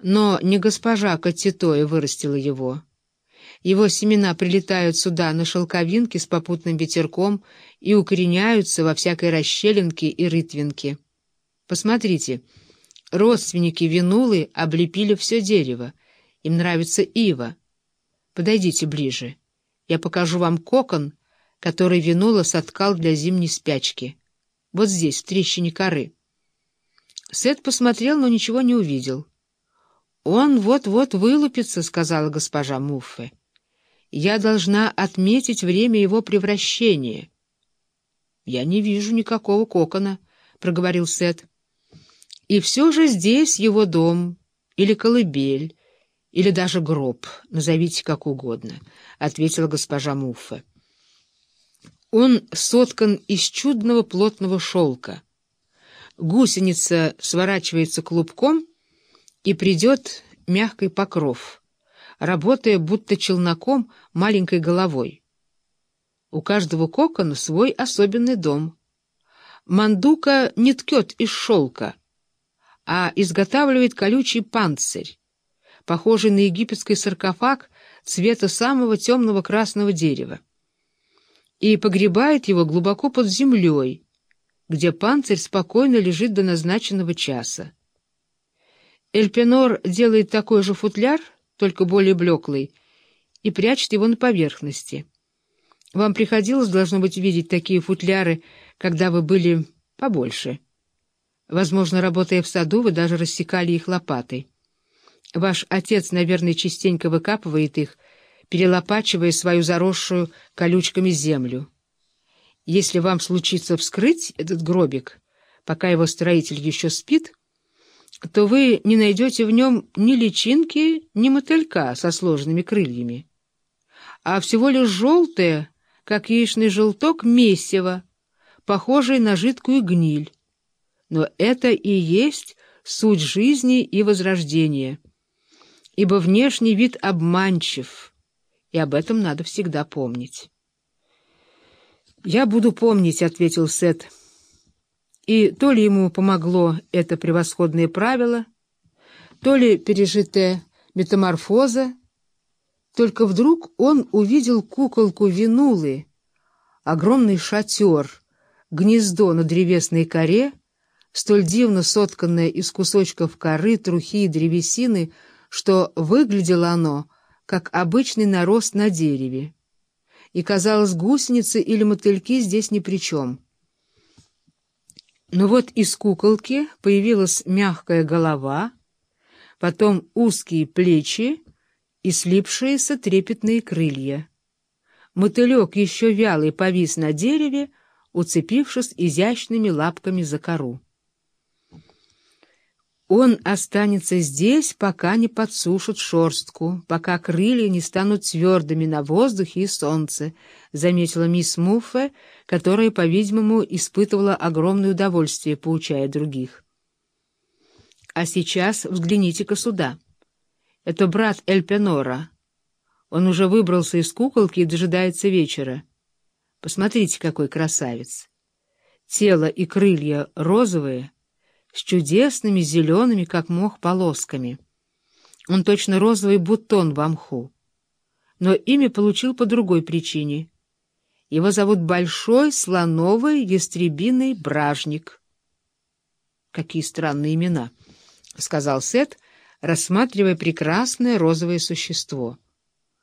Но не госпожа Каттитоя вырастила его. Его семена прилетают сюда на шелковинке с попутным ветерком и укореняются во всякой расщелинке и рытвинке. Посмотрите, родственники винулы облепили все дерево. Им нравится ива. Подойдите ближе. Я покажу вам кокон, который винула соткал для зимней спячки. Вот здесь, в трещине коры. Сет посмотрел, но ничего не увидел. «Он вот-вот вылупится», — сказала госпожа Муффе. «Я должна отметить время его превращения». «Я не вижу никакого кокона», — проговорил Сет. «И все же здесь его дом, или колыбель, или даже гроб, назовите как угодно», — ответила госпожа Муффе. «Он соткан из чудного плотного шелка. Гусеница сворачивается клубком — и придет мягкий покров, работая будто челноком маленькой головой. У каждого кокона свой особенный дом. Мандука не ткет из шелка, а изготавливает колючий панцирь, похожий на египетский саркофаг цвета самого темного красного дерева, и погребает его глубоко под землей, где панцирь спокойно лежит до назначенного часа. Эльпинор делает такой же футляр, только более блеклый, и прячет его на поверхности. Вам приходилось, должно быть, видеть такие футляры, когда вы были побольше. Возможно, работая в саду, вы даже рассекали их лопатой. Ваш отец, наверное, частенько выкапывает их, перелопачивая свою заросшую колючками землю. Если вам случится вскрыть этот гробик, пока его строитель еще спит — то вы не найдете в нем ни личинки, ни мотылька со сложными крыльями, а всего лишь желтое, как яичный желток, месиво, похожее на жидкую гниль. Но это и есть суть жизни и возрождения, ибо внешний вид обманчив, и об этом надо всегда помнить. «Я буду помнить», — ответил Сет, — и то ли ему помогло это превосходное правило, то ли пережитая метаморфоза, только вдруг он увидел куколку Винулы, огромный шатер, гнездо на древесной коре, столь дивно сотканное из кусочков коры, трухи и древесины, что выглядело оно, как обычный нарост на дереве. И, казалось, гусеницы или мотыльки здесь ни при чем. Но вот из куколки появилась мягкая голова, потом узкие плечи и слипшиеся трепетные крылья. Мотылек еще вялый повис на дереве, уцепившись изящными лапками за кору. Он останется здесь, пока не подсушат шорстку, пока крылья не станут твердыми на воздухе и солнце, — заметила мисс Муффе, которая, по-видимому, испытывала огромное удовольствие, поучая других. А сейчас взгляните-ка сюда. Это брат Эльпенора. Он уже выбрался из куколки и дожидается вечера. Посмотрите, какой красавец. Тело и крылья розовые — с чудесными зелеными, как мох, полосками. Он точно розовый бутон в мху. Но имя получил по другой причине. Его зовут Большой Слоновый Ястребиный Бражник. «Какие странные имена!» — сказал Сет, рассматривая прекрасное розовое существо —